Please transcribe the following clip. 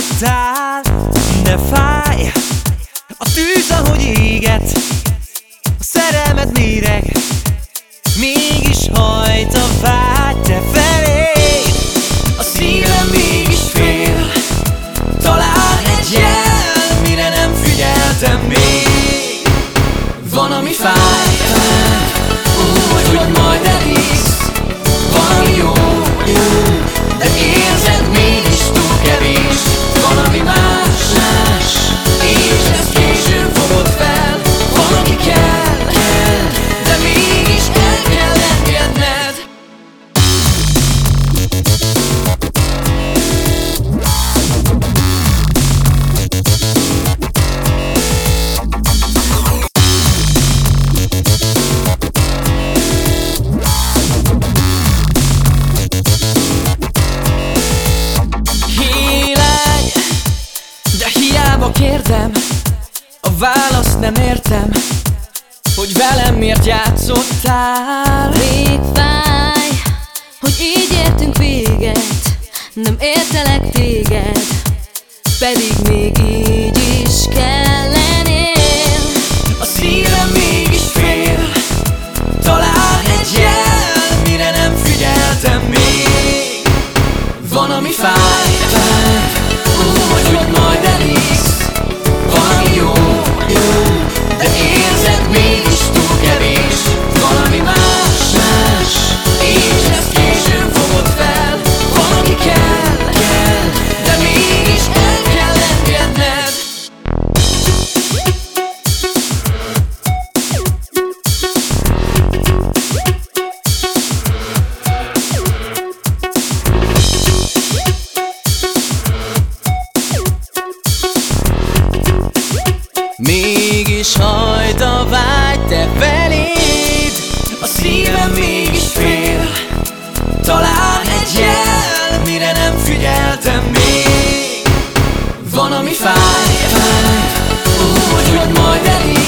álmodtál, de fáj A tűz, ahogy éget, a szerelmed méreg Mégis hajt a vágy te felé. A szívem mégis fél, talán egy jel Mire nem figyeltem még, van ami fáj. Hiába kérdem A választ nem értem Hogy velem miért játszottál. Még fáj, hogy így értünk véget Nem értelek téged Pedig még így is kellenél. A szívem mégis fél Talán egy jel Mire nem figyeltem még. Van, ami fáj, fáj Úgy, hogy majd elhisz figyeltem még. Van, ami fáj, fáj Úgy, hogy majd elég.